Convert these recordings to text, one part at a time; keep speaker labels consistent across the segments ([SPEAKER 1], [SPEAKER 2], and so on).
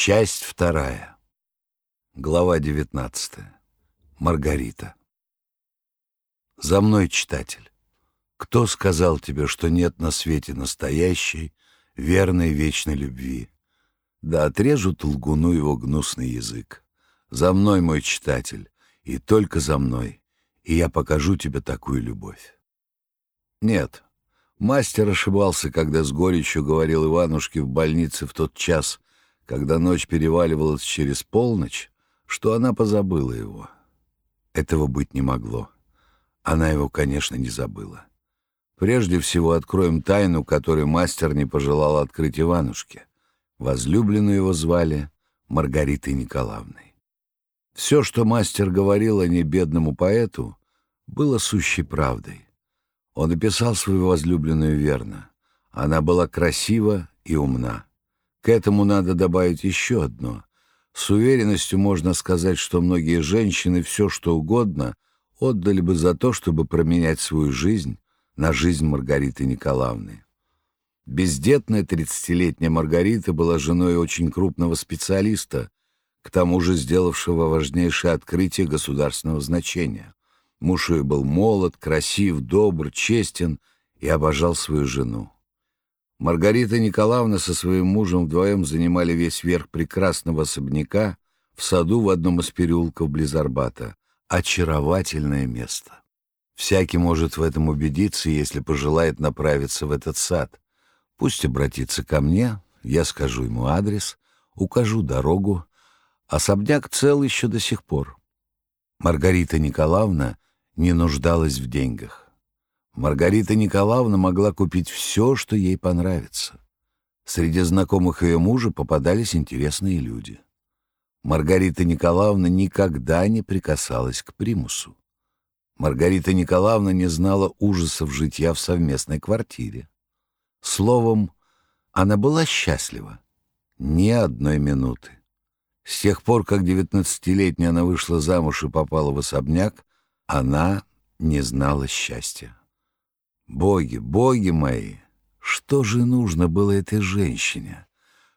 [SPEAKER 1] Часть вторая. Глава девятнадцатая. Маргарита. За мной, читатель. Кто сказал тебе, что нет на свете настоящей, верной, вечной любви? Да отрежут лгуну его гнусный язык. За мной, мой читатель, и только за мной, и я покажу тебе такую любовь. Нет, мастер ошибался, когда с горечью говорил Иванушке в больнице в тот час, когда ночь переваливалась через полночь, что она позабыла его. Этого быть не могло. Она его, конечно, не забыла. Прежде всего откроем тайну, которую мастер не пожелал открыть Иванушке. Возлюбленную его звали Маргаритой Николаевной. Все, что мастер говорил о ней бедному поэту, было сущей правдой. Он описал свою возлюбленную верно. Она была красива и умна. К этому надо добавить еще одно. С уверенностью можно сказать, что многие женщины все что угодно отдали бы за то, чтобы променять свою жизнь на жизнь Маргариты Николаевны. Бездетная тридцатилетняя Маргарита была женой очень крупного специалиста, к тому же сделавшего важнейшее открытие государственного значения. Муж ее был молод, красив, добр, честен и обожал свою жену. Маргарита Николаевна со своим мужем вдвоем занимали весь верх прекрасного особняка в саду в одном из переулков близ Арбата. Очаровательное место. Всякий может в этом убедиться, если пожелает направиться в этот сад. Пусть обратится ко мне, я скажу ему адрес, укажу дорогу. Особняк цел еще до сих пор. Маргарита Николаевна не нуждалась в деньгах. Маргарита Николаевна могла купить все, что ей понравится. Среди знакомых ее мужа попадались интересные люди. Маргарита Николаевна никогда не прикасалась к примусу. Маргарита Николаевна не знала ужасов житья в совместной квартире. Словом, она была счастлива. Ни одной минуты. С тех пор, как девятнадцатилетняя она вышла замуж и попала в особняк, она не знала счастья. Боги, боги мои, что же нужно было этой женщине?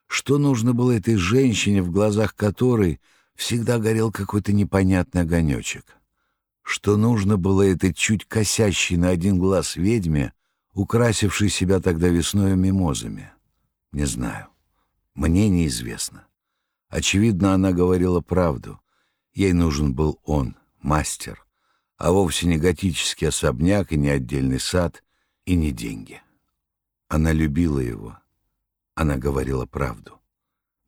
[SPEAKER 1] Что нужно было этой женщине, в глазах которой всегда горел какой-то непонятный огонечек? Что нужно было этой чуть косящей на один глаз ведьме, украсившей себя тогда весною мимозами? Не знаю. Мне неизвестно. Очевидно, она говорила правду. Ей нужен был он, мастер, а вовсе не готический особняк и не отдельный сад, и не деньги. Она любила его. Она говорила правду.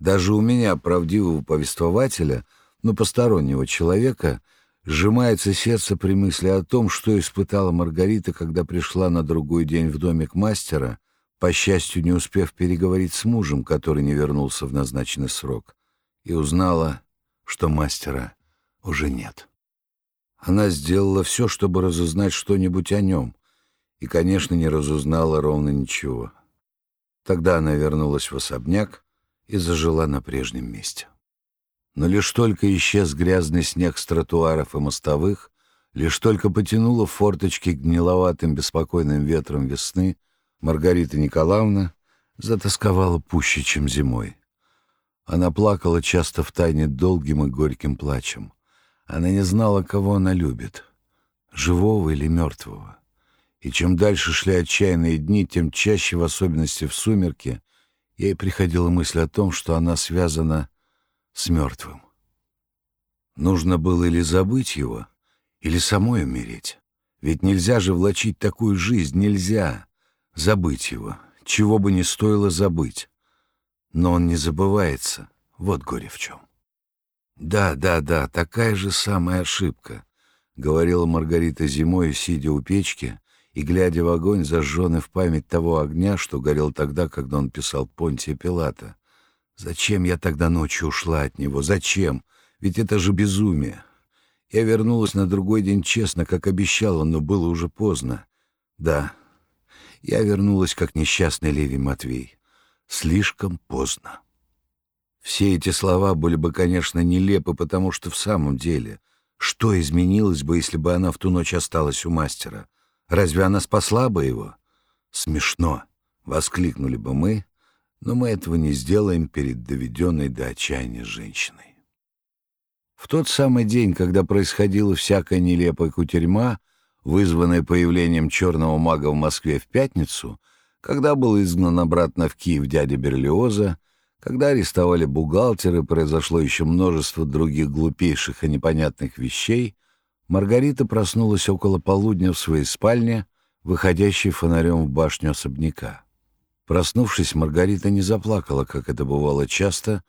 [SPEAKER 1] Даже у меня, правдивого повествователя, но постороннего человека, сжимается сердце при мысли о том, что испытала Маргарита, когда пришла на другой день в домик мастера, по счастью, не успев переговорить с мужем, который не вернулся в назначенный срок, и узнала, что мастера уже нет. Она сделала все, чтобы разузнать что-нибудь о нем, и, конечно, не разузнала ровно ничего. Тогда она вернулась в особняк и зажила на прежнем месте. Но лишь только исчез грязный снег с тротуаров и мостовых, лишь только потянула форточки гниловатым беспокойным ветром весны, Маргарита Николаевна затасковала пуще, чем зимой. Она плакала часто в тайне долгим и горьким плачем. Она не знала, кого она любит, живого или мертвого. И чем дальше шли отчаянные дни, тем чаще, в особенности в сумерки, ей приходила мысль о том, что она связана с мертвым. Нужно было или забыть его, или самой умереть. Ведь нельзя же влачить такую жизнь, нельзя забыть его, чего бы ни стоило забыть. Но он не забывается, вот горе в чем. «Да, да, да, такая же самая ошибка», — говорила Маргарита зимой, сидя у печки и глядя в огонь, зажженный в память того огня, что горел тогда, когда он писал Понтия Пилата. «Зачем я тогда ночью ушла от него? Зачем? Ведь это же безумие!» Я вернулась на другой день честно, как обещала, но было уже поздно. Да, я вернулась, как несчастный Левий Матвей. Слишком поздно. Все эти слова были бы, конечно, нелепы, потому что в самом деле, что изменилось бы, если бы она в ту ночь осталась у мастера? Разве она спасла бы его? Смешно, — воскликнули бы мы, но мы этого не сделаем перед доведенной до отчаяния женщиной. В тот самый день, когда происходила всякая нелепая кутерьма, вызванная появлением черного мага в Москве в пятницу, когда был изгнан обратно в Киев дядя Берлиоза, когда арестовали бухгалтеры, произошло еще множество других глупейших и непонятных вещей, Маргарита проснулась около полудня в своей спальне, выходящей фонарем в башню особняка. Проснувшись, Маргарита не заплакала, как это бывало часто,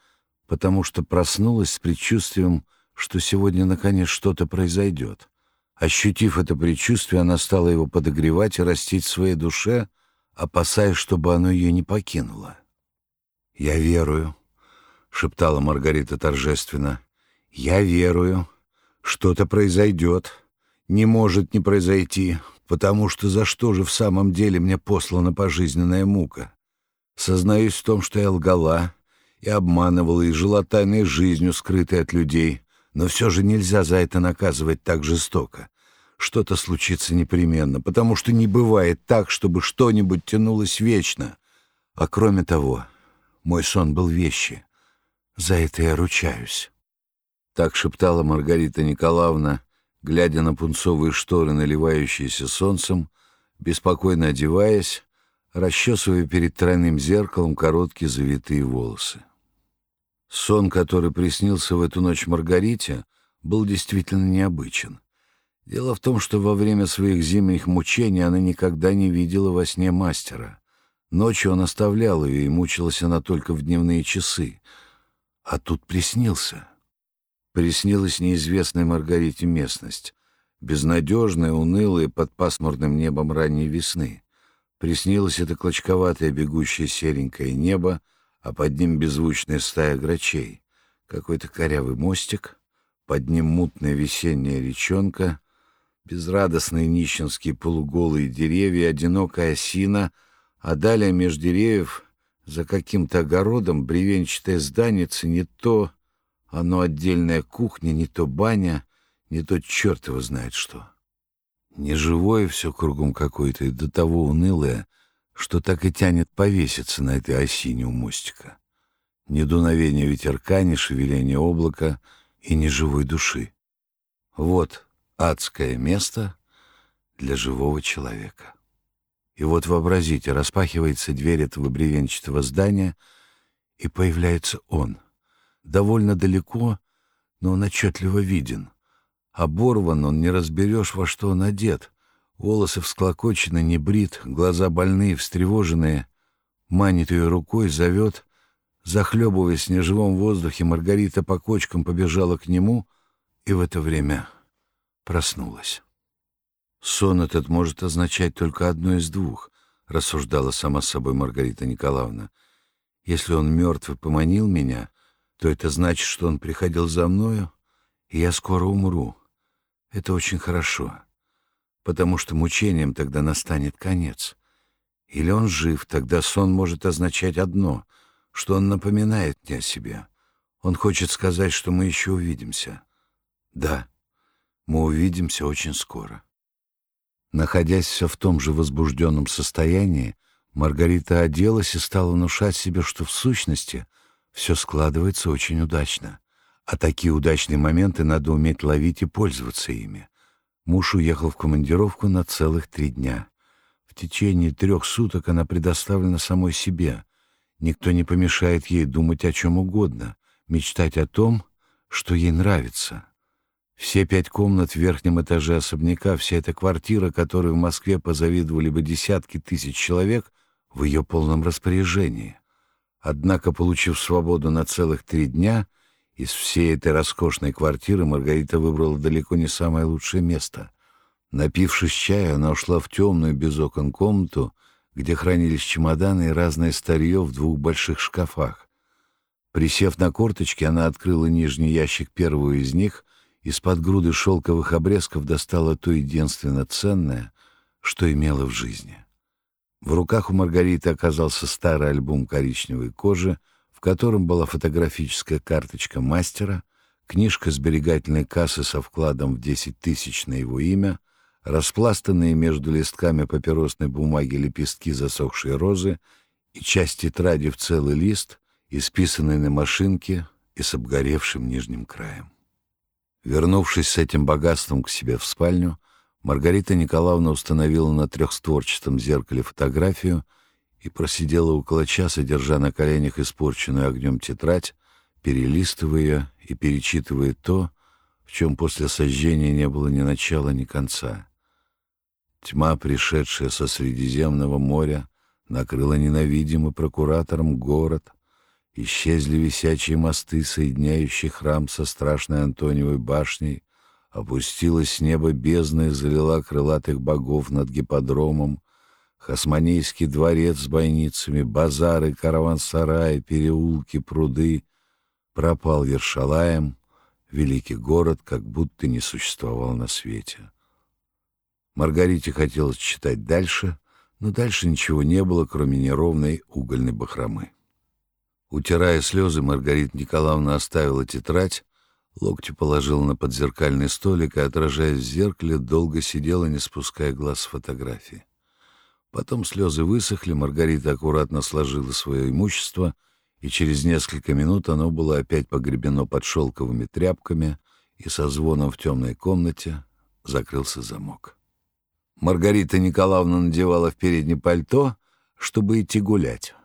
[SPEAKER 1] потому что проснулась с предчувствием, что сегодня наконец что-то произойдет. Ощутив это предчувствие, она стала его подогревать и растить в своей душе, опасаясь, чтобы оно ее не покинуло. «Я верую», — шептала Маргарита торжественно. «Я верую. Что-то произойдет. Не может не произойти, потому что за что же в самом деле мне послана пожизненная мука? Сознаюсь в том, что я лгала и обманывала и жила тайной жизнью, скрытой от людей, но все же нельзя за это наказывать так жестоко. Что-то случится непременно, потому что не бывает так, чтобы что-нибудь тянулось вечно. А кроме того, мой сон был вещи. За это я ручаюсь. Так шептала Маргарита Николаевна, глядя на пунцовые шторы, наливающиеся солнцем, беспокойно одеваясь, расчесывая перед тройным зеркалом короткие завитые волосы. Сон, который приснился в эту ночь Маргарите, был действительно необычен. Дело в том, что во время своих зимних мучений она никогда не видела во сне мастера. Ночью он оставлял ее, и мучилась она только в дневные часы. А тут приснился. Приснилась неизвестная Маргарите местность, безнадежная, унылая, под пасмурным небом ранней весны. Приснилось это клочковатое бегущее серенькое небо, а под ним беззвучная стая грачей, какой-то корявый мостик, под ним мутная весенняя речонка, безрадостные нищенские полуголые деревья, одинокая осина, а далее меж деревьев за каким-то огородом бревенчатое зданице не то, оно отдельная кухня, не то баня, не то черт его знает что. Неживое все кругом какое-то и до того унылое, что так и тянет повеситься на этой осине у мостика. Ни дуновения ветерка, ни шевеления облака и ни живой души. Вот адское место для живого человека. И вот вообразите, распахивается дверь этого бревенчатого здания, и появляется он. Довольно далеко, но он отчетливо виден. Оборван он, не разберешь, во что он одет. Волосы всклокочены, не брит, глаза больные, встревоженные. Манит ее рукой, зовет. Захлебываясь в неживом воздухе, Маргарита по кочкам побежала к нему и в это время проснулась. «Сон этот может означать только одно из двух», — рассуждала сама собой Маргарита Николаевна. «Если он мертв и поманил меня, то это значит, что он приходил за мною, и я скоро умру. Это очень хорошо, потому что мучением тогда настанет конец. Или он жив, тогда сон может означать одно, что он напоминает мне о себе. Он хочет сказать, что мы еще увидимся. Да, мы увидимся очень скоро. Находясь все в том же возбужденном состоянии, Маргарита оделась и стала внушать себе, что в сущности все складывается очень удачно. А такие удачные моменты надо уметь ловить и пользоваться ими. Муж уехал в командировку на целых три дня. В течение трех суток она предоставлена самой себе. Никто не помешает ей думать о чем угодно, мечтать о том, что ей нравится. Все пять комнат в верхнем этаже особняка, вся эта квартира, которой в Москве позавидовали бы десятки тысяч человек, в ее полном распоряжении. Однако, получив свободу на целых три дня, из всей этой роскошной квартиры Маргарита выбрала далеко не самое лучшее место. Напившись чая, она ушла в темную без окон комнату, где хранились чемоданы и разное старье в двух больших шкафах. Присев на корточки, она открыла нижний ящик первого из них, из-под груды шелковых обрезков достала то единственно ценное, что имела в жизни. В руках у Маргариты оказался старый альбом коричневой кожи — в котором была фотографическая карточка мастера, книжка сберегательной кассы со вкладом в 10 тысяч на его имя, распластанные между листками папиросной бумаги лепестки засохшей розы и часть тетради в целый лист, исписанный на машинке и с обгоревшим нижним краем. Вернувшись с этим богатством к себе в спальню, Маргарита Николаевна установила на трехстворчатом зеркале фотографию и просидела около часа, держа на коленях испорченную огнем тетрадь, перелистывая и перечитывая то, в чем после сожжения не было ни начала, ни конца. Тьма, пришедшая со Средиземного моря, накрыла ненавидимый прокуратором город, исчезли висячие мосты, соединяющие храм со страшной Антониевой башней, опустилась с неба бездна и залила крылатых богов над гиподромом, Хасманейский дворец с бойницами, базары, караван-сараи, переулки, пруды. Пропал Ершалаем, великий город, как будто не существовал на свете. Маргарите хотелось читать дальше, но дальше ничего не было, кроме неровной угольной бахромы. Утирая слезы, Маргарита Николаевна оставила тетрадь, локти положила на подзеркальный столик и, отражаясь в зеркале, долго сидела, не спуская глаз с фотографии. Потом слезы высохли, Маргарита аккуратно сложила свое имущество, и через несколько минут оно было опять погребено под шелковыми тряпками, и со звоном в темной комнате закрылся замок. Маргарита Николаевна надевала в переднее пальто, чтобы идти гулять.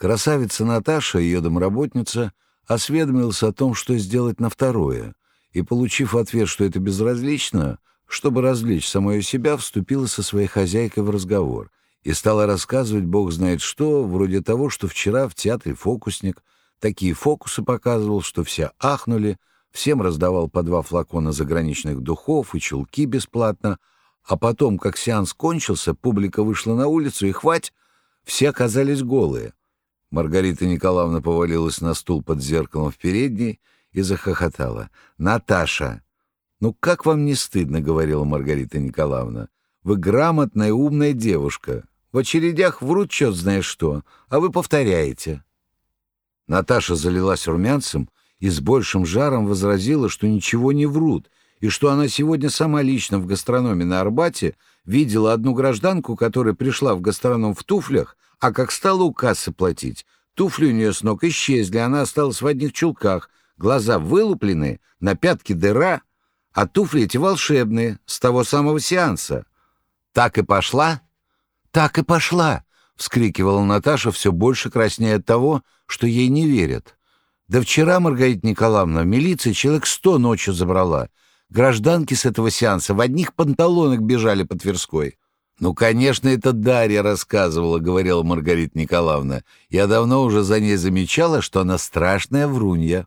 [SPEAKER 1] Красавица Наташа, ее домработница, осведомилась о том, что сделать на второе, и, получив ответ, что это безразлично, чтобы развлечь самое себя, вступила со своей хозяйкой в разговор и стала рассказывать бог знает что, вроде того, что вчера в театре фокусник такие фокусы показывал, что все ахнули, всем раздавал по два флакона заграничных духов и чулки бесплатно, а потом, как сеанс кончился, публика вышла на улицу, и хвать, все оказались голые. Маргарита Николаевна повалилась на стул под зеркалом в передней и захохотала. «Наташа, «Ну как вам не стыдно?» — говорила Маргарита Николаевна. «Вы грамотная, умная девушка. В очередях врут черт знает что, а вы повторяете». Наташа залилась румянцем и с большим жаром возразила, что ничего не врут, и что она сегодня сама лично в гастрономе на Арбате видела одну гражданку, которая пришла в гастроном в туфлях, а как стала у кассы платить, туфли у нее с ног исчезли, она осталась в одних чулках, глаза вылуплены, на пятке дыра — а туфли эти волшебные, с того самого сеанса. Так и пошла? Так и пошла, вскрикивала Наташа, все больше краснея от того, что ей не верят. Да вчера, Маргарита Николаевна, в милиции человек сто ночью забрала. Гражданки с этого сеанса в одних панталонах бежали по Тверской. «Ну, конечно, это Дарья рассказывала», — говорила Маргарита Николаевна. «Я давно уже за ней замечала, что она страшная врунья».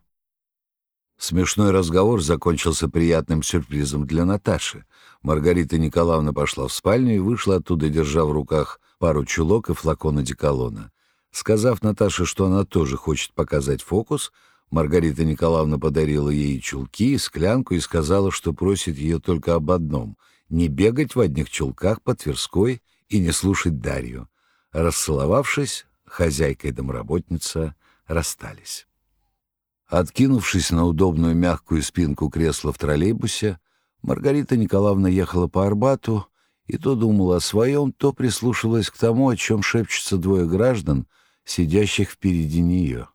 [SPEAKER 1] Смешной разговор закончился приятным сюрпризом для Наташи. Маргарита Николаевна пошла в спальню и вышла оттуда, держа в руках пару чулок и флакон одеколона. Сказав Наташе, что она тоже хочет показать фокус, Маргарита Николаевна подарила ей чулки и склянку и сказала, что просит ее только об одном — не бегать в одних чулках по Тверской и не слушать Дарью. Расцеловавшись, хозяйка и домработница расстались. Откинувшись на удобную мягкую спинку кресла в троллейбусе, Маргарита Николаевна ехала по Арбату и то думала о своем, то прислушивалась к тому, о чем шепчутся двое граждан, сидящих впереди нее.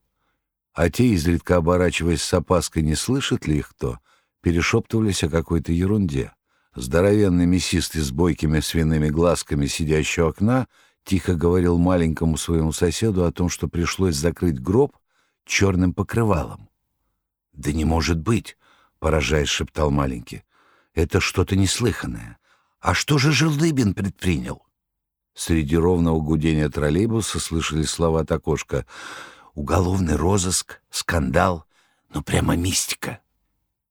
[SPEAKER 1] А те, изредка оборачиваясь с опаской, не слышит ли их кто, перешептывались о какой-то ерунде. Здоровенный мясистый с бойкими свиными глазками, сидящий у окна, тихо говорил маленькому своему соседу о том, что пришлось закрыть гроб черным покрывалом. «Да не может быть!» — поражаясь, шептал маленький. «Это что-то неслыханное. А что же Желдыбин предпринял?» Среди ровного гудения троллейбуса слышались слова от окошка. «Уголовный розыск, скандал, ну прямо мистика».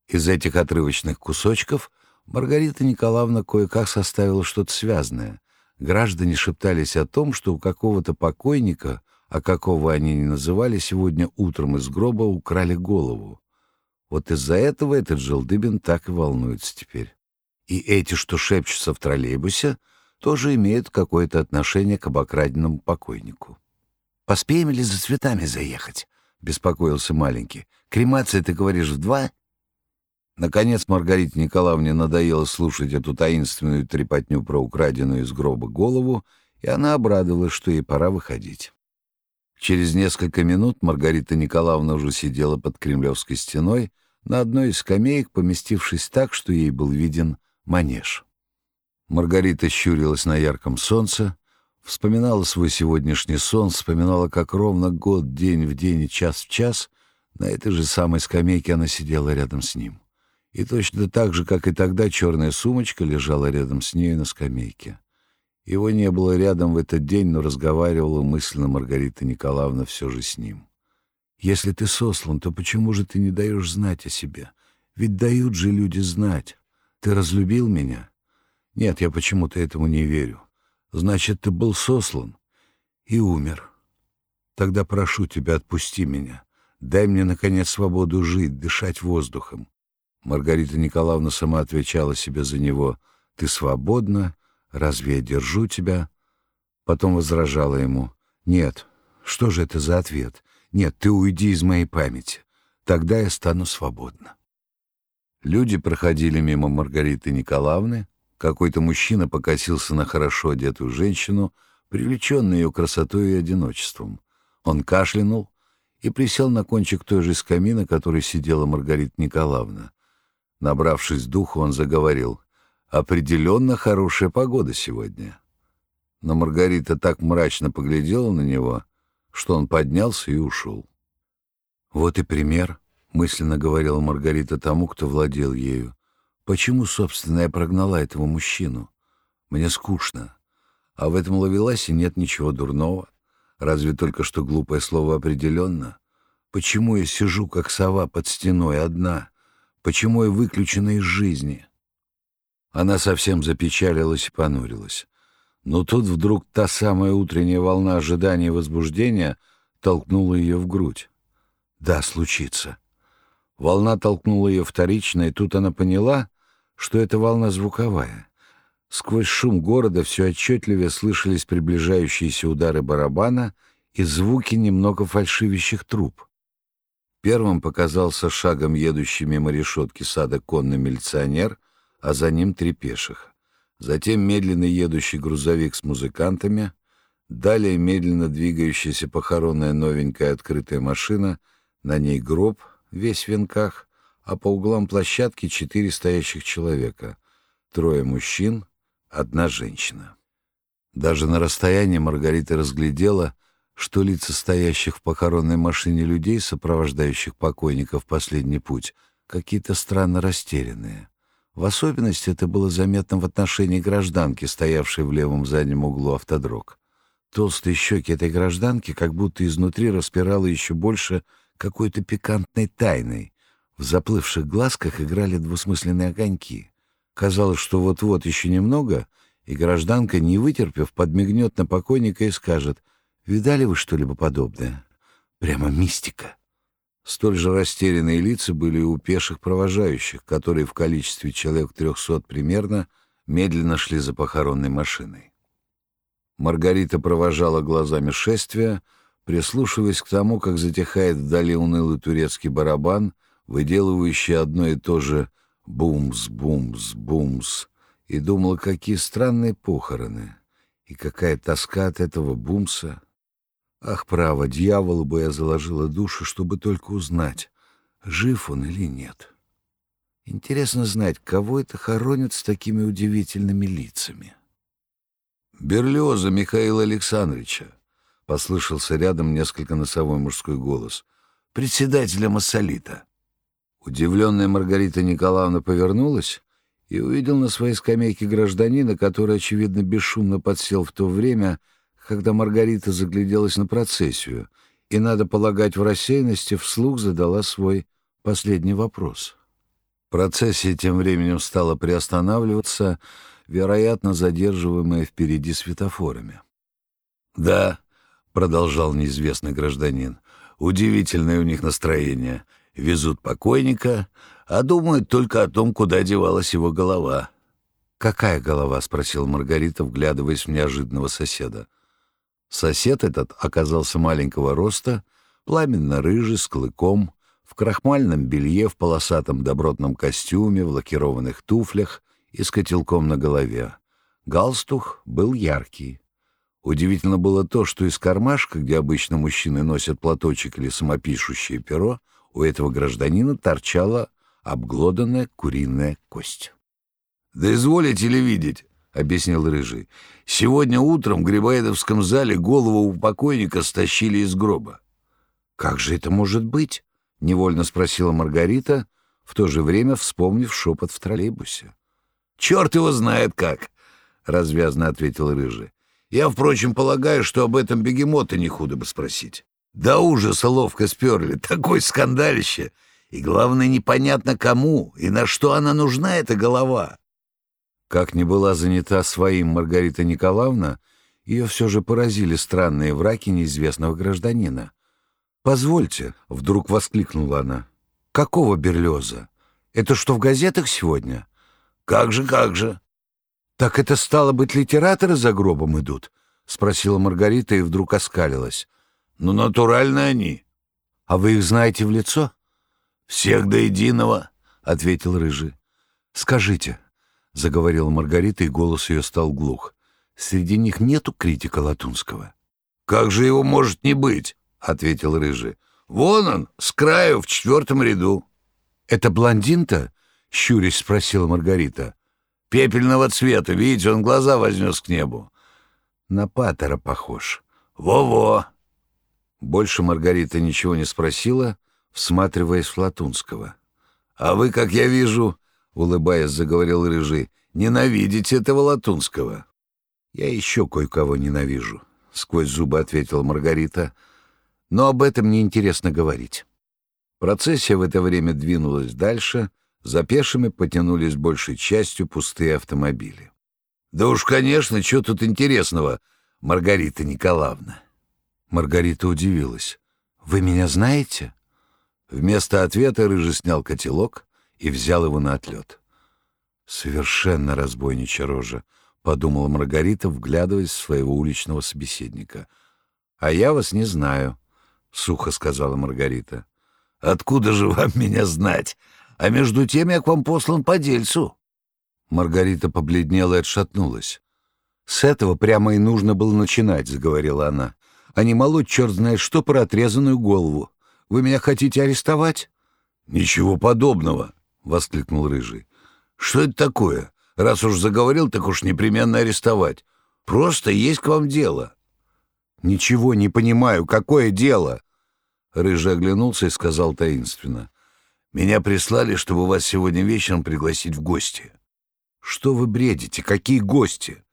[SPEAKER 1] Из этих отрывочных кусочков Маргарита Николаевна кое-как составила что-то связанное. Граждане шептались о том, что у какого-то покойника, а какого они не называли, сегодня утром из гроба украли голову. Вот из-за этого этот Желдыбин так и волнуется теперь. И эти, что шепчутся в троллейбусе, тоже имеют какое-то отношение к обокраденному покойнику. «Поспеем ли за цветами заехать?» — беспокоился маленький. «Кремация, ты говоришь, в два?» Наконец Маргарите Николаевне надоело слушать эту таинственную трепотню про украденную из гроба голову, и она обрадовалась, что ей пора выходить. Через несколько минут Маргарита Николаевна уже сидела под Кремлевской стеной на одной из скамеек, поместившись так, что ей был виден манеж. Маргарита щурилась на ярком солнце, вспоминала свой сегодняшний сон, вспоминала, как ровно год, день в день и час в час на этой же самой скамейке она сидела рядом с ним. И точно так же, как и тогда, черная сумочка лежала рядом с ней на скамейке. Его не было рядом в этот день, но разговаривала мысленно Маргарита Николаевна все же с ним. «Если ты сослан, то почему же ты не даешь знать о себе? Ведь дают же люди знать. Ты разлюбил меня?» «Нет, я почему-то этому не верю. Значит, ты был сослан и умер. Тогда прошу тебя, отпусти меня. Дай мне, наконец, свободу жить, дышать воздухом. Маргарита Николаевна сама отвечала себе за него. «Ты свободна? Разве я держу тебя?» Потом возражала ему. «Нет, что же это за ответ? Нет, ты уйди из моей памяти. Тогда я стану свободна». Люди проходили мимо Маргариты Николаевны. Какой-то мужчина покосился на хорошо одетую женщину, привлеченный ее красотой и одиночеством. Он кашлянул и присел на кончик той же скамьи, на которой сидела Маргарита Николаевна. Набравшись духу, он заговорил. «Определенно хорошая погода сегодня». Но Маргарита так мрачно поглядела на него, что он поднялся и ушел. «Вот и пример», — мысленно говорила Маргарита тому, кто владел ею. «Почему, собственно, я прогнала этого мужчину? Мне скучно. А в этом ловеласе нет ничего дурного. Разве только что глупое слово «определенно». Почему я сижу, как сова под стеной, одна?» Почему я выключена из жизни? Она совсем запечалилась и понурилась. Но тут вдруг та самая утренняя волна ожидания и возбуждения толкнула ее в грудь. Да, случится. Волна толкнула ее вторично, и тут она поняла, что это волна звуковая. Сквозь шум города все отчетливее слышались приближающиеся удары барабана и звуки немного фальшивящих труб. Первым показался шагом едущий мимо решетки сада конный милиционер, а за ним три пеших. Затем медленно едущий грузовик с музыкантами, далее медленно двигающаяся похоронная новенькая открытая машина, на ней гроб, весь в венках, а по углам площадки четыре стоящих человека, трое мужчин, одна женщина. Даже на расстоянии Маргарита разглядела — что лица стоящих в похоронной машине людей, сопровождающих покойников в последний путь, какие-то странно растерянные. В особенности это было заметно в отношении гражданки, стоявшей в левом заднем углу автодрог. Толстые щеки этой гражданки как будто изнутри распирало еще больше какой-то пикантной тайной. В заплывших глазках играли двусмысленные огоньки. Казалось, что вот-вот еще немного, и гражданка, не вытерпев, подмигнет на покойника и скажет — Видали вы что-либо подобное? Прямо мистика. Столь же растерянные лица были у пеших провожающих, которые в количестве человек трехсот примерно медленно шли за похоронной машиной. Маргарита провожала глазами шествия, прислушиваясь к тому, как затихает вдали унылый турецкий барабан, выделывающий одно и то же «бумс-бумс-бумс», и думала, какие странные похороны, и какая тоска от этого бумса — Ах, право, дьяволу бы я заложила душу, чтобы только узнать, жив он или нет. Интересно знать, кого это хоронят с такими удивительными лицами. «Берлиоза Михаила Александровича», — послышался рядом несколько носовой мужской голос, — «председателя Массолита». Удивленная Маргарита Николаевна повернулась и увидел на своей скамейке гражданина, который, очевидно, бесшумно подсел в то время, — когда Маргарита загляделась на процессию и, надо полагать, в рассеянности вслух задала свой последний вопрос. Процессия тем временем стала приостанавливаться, вероятно, задерживаемая впереди светофорами. «Да», — продолжал неизвестный гражданин, — «удивительное у них настроение. Везут покойника, а думают только о том, куда девалась его голова». «Какая голова?» — спросила Маргарита, вглядываясь в неожиданного соседа. Сосед этот оказался маленького роста, пламенно-рыжий, с клыком, в крахмальном белье, в полосатом добротном костюме, в лакированных туфлях и с котелком на голове. Галстух был яркий. Удивительно было то, что из кармашка, где обычно мужчины носят платочек или самопишущее перо, у этого гражданина торчала обглоданная куриная кость. «Да изволите ли видеть?» — объяснил Рыжий. «Сегодня утром в Грибоедовском зале голову у покойника стащили из гроба». «Как же это может быть?» — невольно спросила Маргарита, в то же время вспомнив шепот в троллейбусе. «Черт его знает как!» — развязно ответил Рыжий. «Я, впрочем, полагаю, что об этом бегемота не худо бы спросить. Да ужаса ловко сперли, такое скандалище! И, главное, непонятно кому и на что она нужна, эта голова!» Как ни была занята своим Маргарита Николаевна, ее все же поразили странные враки неизвестного гражданина. «Позвольте», — вдруг воскликнула она, — «какого Берлеза? Это что, в газетах сегодня?» «Как же, как же!» «Так это, стало быть, литераторы за гробом идут?» — спросила Маргарита и вдруг оскалилась. «Ну, натурально они». «А вы их знаете в лицо?» «Всех до единого», — ответил Рыжий. «Скажите», — заговорила Маргарита, и голос ее стал глух, «среди них нету критика Латунского?» «Как же его может не быть?» — ответил Рыжий. «Вон он, с краю, в четвертом ряду». «Это блондин-то?» — щурясь спросила Маргарита. «Пепельного цвета, видите, он глаза вознес к небу». «На Паттера похож». «Во-во!» Больше Маргарита ничего не спросила, всматриваясь в Латунского. «А вы, как я вижу, — улыбаясь, заговорил Рыжий, — ненавидите этого Латунского». «Я еще кое-кого ненавижу», — сквозь зубы ответила Маргарита, — но об этом не интересно говорить. Процессия в это время двинулась дальше, за пешими потянулись большей частью пустые автомобили. «Да уж, конечно, что тут интересного, Маргарита Николаевна?» Маргарита удивилась. «Вы меня знаете?» Вместо ответа Рыжий снял котелок и взял его на отлет. «Совершенно разбойничья рожа», — подумала Маргарита, вглядываясь в своего уличного собеседника. «А я вас не знаю», — сухо сказала Маргарита. «Откуда же вам меня знать? А между тем я к вам послан по дельцу». Маргарита побледнела и отшатнулась. «С этого прямо и нужно было начинать», — заговорила она. «А не молоть черт знает что про отрезанную голову. Вы меня хотите арестовать?» «Ничего подобного», — воскликнул Рыжий. «Что это такое? Раз уж заговорил, так уж непременно арестовать. Просто есть к вам дело». «Ничего не понимаю. Какое дело?» Рыжий оглянулся и сказал таинственно. «Меня прислали, чтобы вас сегодня вечером пригласить в гости». «Что вы бредите? Какие гости?»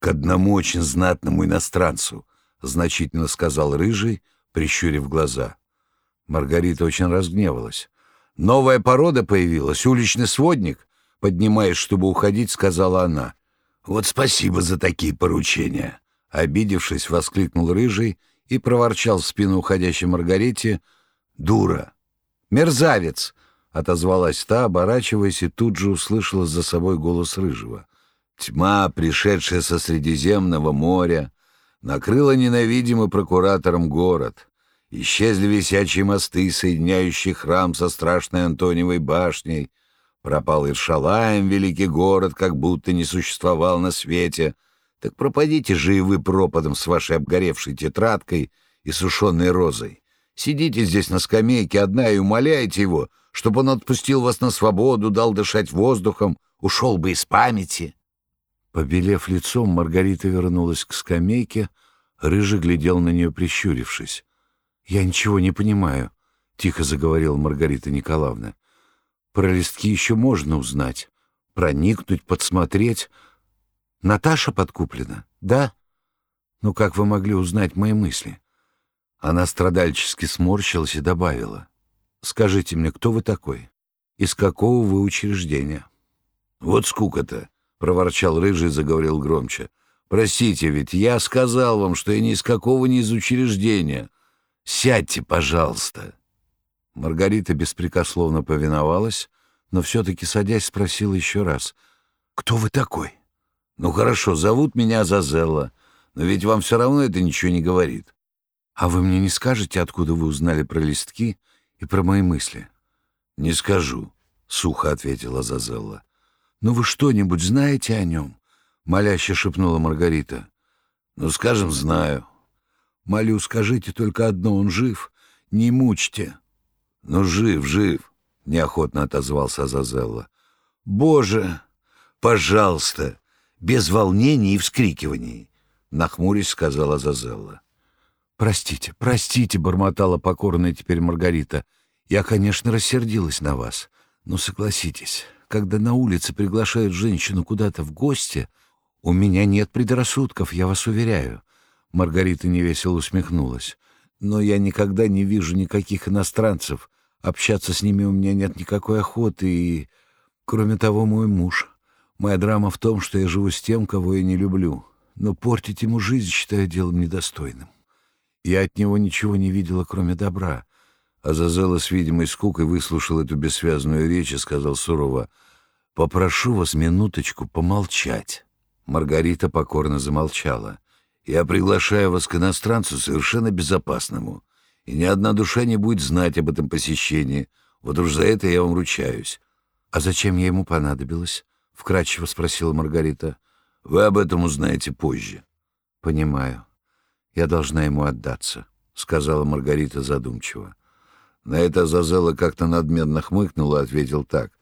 [SPEAKER 1] «К одному очень знатному иностранцу», — значительно сказал Рыжий, прищурив глаза. Маргарита очень разгневалась. «Новая порода появилась, уличный сводник?» Поднимаясь, чтобы уходить, сказала она. «Вот спасибо за такие поручения. Обидевшись, воскликнул Рыжий и проворчал в спину уходящей Маргарите «Дура!» «Мерзавец!» — отозвалась та, оборачиваясь, и тут же услышала за собой голос Рыжего. Тьма, пришедшая со Средиземного моря, накрыла ненавидимый прокуратором город. Исчезли висячие мосты, соединяющие храм со страшной Антониевой башней. Пропал Иршалаем, великий город, как будто не существовал на свете — так пропадите же и вы пропадом с вашей обгоревшей тетрадкой и сушеной розой. Сидите здесь на скамейке одна и умоляете его, чтобы он отпустил вас на свободу, дал дышать воздухом, ушел бы из памяти». Побелев лицом, Маргарита вернулась к скамейке, Рыжий глядел на нее, прищурившись. «Я ничего не понимаю», — тихо заговорила Маргарита Николаевна. «Про листки еще можно узнать, проникнуть, подсмотреть, Наташа подкуплена, да? Ну, как вы могли узнать мои мысли? Она страдальчески сморщилась и добавила. Скажите мне, кто вы такой? Из какого вы учреждения? Вот скука-то, проворчал Рыжий и заговорил громче. Простите, ведь я сказал вам, что я ни из какого ни из учреждения. Сядьте, пожалуйста. Маргарита беспрекословно повиновалась, но все-таки, садясь, спросила еще раз. «Кто вы такой?» «Ну хорошо, зовут меня Зазелла, но ведь вам все равно это ничего не говорит». «А вы мне не скажете, откуда вы узнали про листки и про мои мысли?» «Не скажу», — сухо ответила Зазелла. «Ну вы что-нибудь знаете о нем?» — моляще шепнула Маргарита. Ну, скажем, знаю.
[SPEAKER 2] Молю, скажите только одно, он жив? Не мучьте.
[SPEAKER 1] Ну, жив, жив, неохотно отозвался Азазелла.
[SPEAKER 2] Боже,
[SPEAKER 1] пожалуйста, без волнений и вскрикиваний, нахмурясь, сказала Азазелла.
[SPEAKER 2] «Простите, простите», — бормотала покорная теперь Маргарита. «Я, конечно, рассердилась на вас, но согласитесь, когда на улице приглашают женщину куда-то в гости, у меня нет предрассудков, я вас уверяю». Маргарита невесело усмехнулась. «Но я никогда не вижу никаких иностранцев. Общаться с ними у меня нет никакой охоты, и... Кроме того, мой муж. Моя драма в том, что я живу с тем, кого я не люблю, но портить ему жизнь считаю делом недостойным». Я от него ничего не видела, кроме добра. Азазела с видимой скукой выслушал эту бессвязную речь и сказал сурово, «Попрошу вас минуточку помолчать». Маргарита покорно замолчала. «Я приглашаю вас к иностранцу совершенно безопасному, и ни одна душа не будет знать об этом посещении. Вот уж за это я вам ручаюсь». «А зачем я ему понадобилась?» — вкратчиво спросила Маргарита.
[SPEAKER 1] «Вы об этом узнаете позже».
[SPEAKER 2] «Понимаю. Я должна ему отдаться», — сказала Маргарита задумчиво.
[SPEAKER 1] На это Зазела как-то надменно хмыкнула ответил так.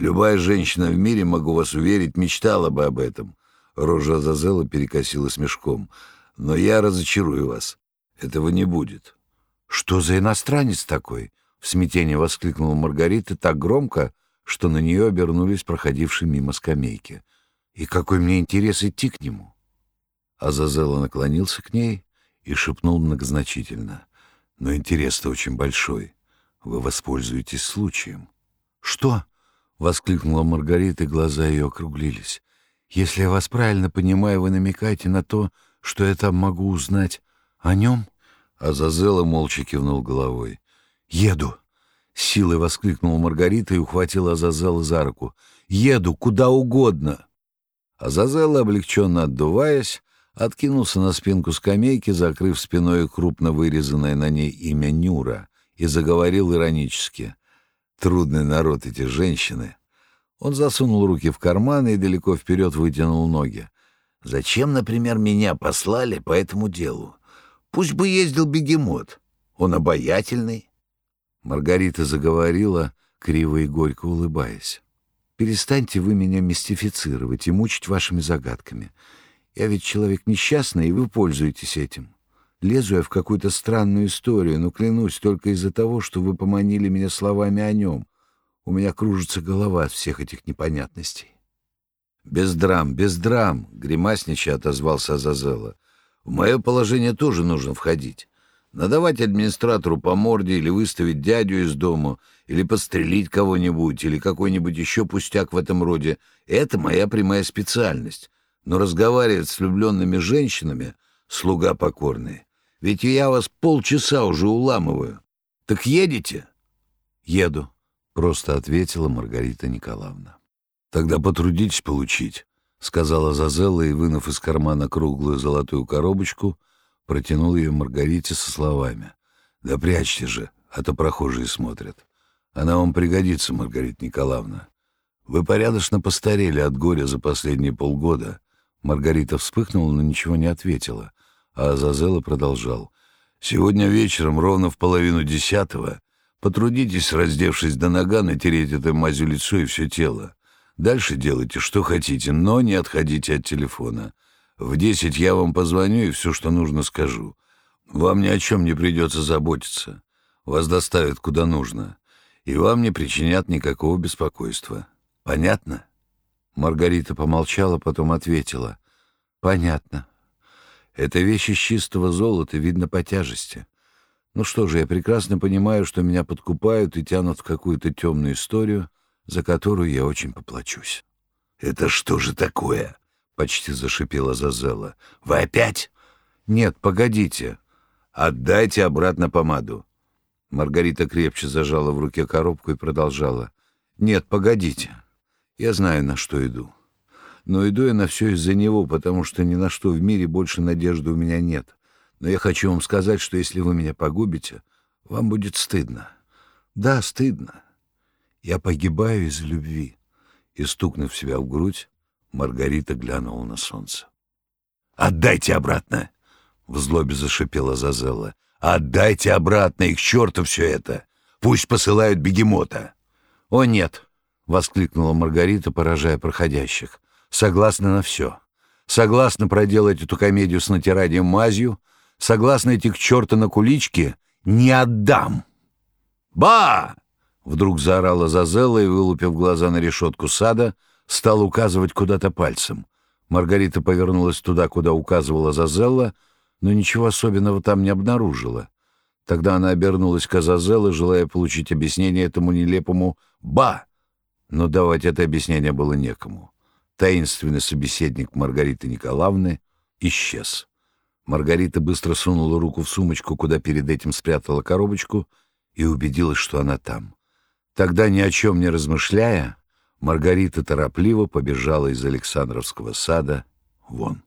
[SPEAKER 1] «Любая женщина в мире, могу вас уверить, мечтала бы об этом». Рожа Зазела перекосилась мешком. «Но я разочарую вас. Этого не будет».
[SPEAKER 2] «Что за иностранец такой?» — в смятении воскликнула Маргарита так громко, что на нее обернулись проходившие мимо скамейки. «И какой мне интерес идти к нему?» Азазела наклонился к ней и шепнул многозначительно. «Но интерес-то очень большой. Вы воспользуетесь случаем». «Что?» — воскликнула Маргарита, и глаза ее округлились. «Если я вас правильно понимаю, вы намекаете на то, что я там могу узнать о нем?»
[SPEAKER 1] Азазела молча кивнул головой.
[SPEAKER 2] «Еду!» — силой воскликнула Маргарита и ухватила Азазела за руку. «Еду куда угодно!»
[SPEAKER 1] Азазела, облегченно отдуваясь, откинулся на спинку скамейки, закрыв спиной крупно вырезанное на ней имя Нюра, и заговорил иронически. «Трудный народ эти женщины». Он засунул руки в карманы и далеко вперед вытянул ноги. «Зачем, например, меня послали по этому делу? Пусть бы ездил бегемот. Он обаятельный».
[SPEAKER 2] Маргарита заговорила, криво и горько улыбаясь. «Перестаньте вы меня мистифицировать и мучить вашими загадками. Я ведь человек несчастный, и вы пользуетесь этим. Лезу я в какую-то странную историю, но клянусь только из-за того, что вы поманили меня словами о нем. У меня кружится голова от всех этих непонятностей.
[SPEAKER 1] «Без драм, без драм!» — гримаснича отозвался Азазела. «В мое положение тоже нужно входить. Надавать администратору по морде или выставить дядю из дома, или подстрелить кого-нибудь, или какой-нибудь еще пустяк в этом роде — это моя прямая специальность но разговаривать с влюбленными женщинами — слуга покорный. Ведь я вас полчаса уже уламываю. Так едете?»
[SPEAKER 2] «Еду», — просто ответила Маргарита Николаевна.
[SPEAKER 1] «Тогда потрудитесь получить», — сказала Зазелла и, вынув из кармана круглую золотую коробочку, протянул ее Маргарите со словами. «Да прячьте же, а то прохожие смотрят. Она вам пригодится, Маргарита Николаевна. Вы порядочно постарели от горя за последние полгода, Маргарита вспыхнула, но ничего не ответила, а Азазела продолжал. «Сегодня вечером, ровно в половину десятого, потрудитесь, раздевшись до нога, натереть этой мазью лицо и все тело. Дальше делайте, что хотите, но не отходите от телефона. В десять я вам позвоню и все, что нужно, скажу. Вам ни о чем не придется заботиться. Вас доставят куда нужно, и вам не причинят никакого беспокойства. Понятно?»
[SPEAKER 2] Маргарита помолчала, потом ответила. «Понятно. Это вещь из чистого золота, видно по тяжести. Ну что же, я прекрасно понимаю, что меня подкупают и тянут в какую-то темную историю, за которую я очень поплачусь».
[SPEAKER 1] «Это что же такое?» — почти зашипела Зазела. «Вы опять?»
[SPEAKER 2] «Нет, погодите.
[SPEAKER 1] Отдайте обратно помаду».
[SPEAKER 2] Маргарита крепче зажала в руке коробку и продолжала. «Нет, погодите. Я знаю, на что иду. Но иду я на все из-за него, потому что ни на что в мире больше надежды у меня нет. Но я хочу вам сказать, что если вы меня погубите, вам будет стыдно. Да, стыдно. Я погибаю из любви. И, стукнув себя в грудь, Маргарита глянула на солнце.
[SPEAKER 1] «Отдайте обратно!» — в злобе зашипела Зазелла. «Отдайте обратно, их черту все это! Пусть посылают бегемота!»
[SPEAKER 2] «О, нет!» — воскликнула Маргарита, поражая проходящих. «Согласна на все. Согласна проделать эту комедию с натиранием мазью. Согласна идти к на куличке. Не отдам!» «Ба!» — вдруг заорала Зазелла и, вылупив глаза на решетку сада, стал указывать куда-то пальцем. Маргарита повернулась туда, куда указывала Зазелла, но ничего особенного там не обнаружила. Тогда она обернулась к Азазелле, желая получить объяснение этому нелепому «ба». Но давать это объяснение было некому. Таинственный собеседник Маргариты Николаевны исчез. Маргарита быстро сунула руку в сумочку, куда перед этим спрятала коробочку, и убедилась, что она там. Тогда, ни о чем не размышляя, Маргарита торопливо побежала из Александровского сада вон.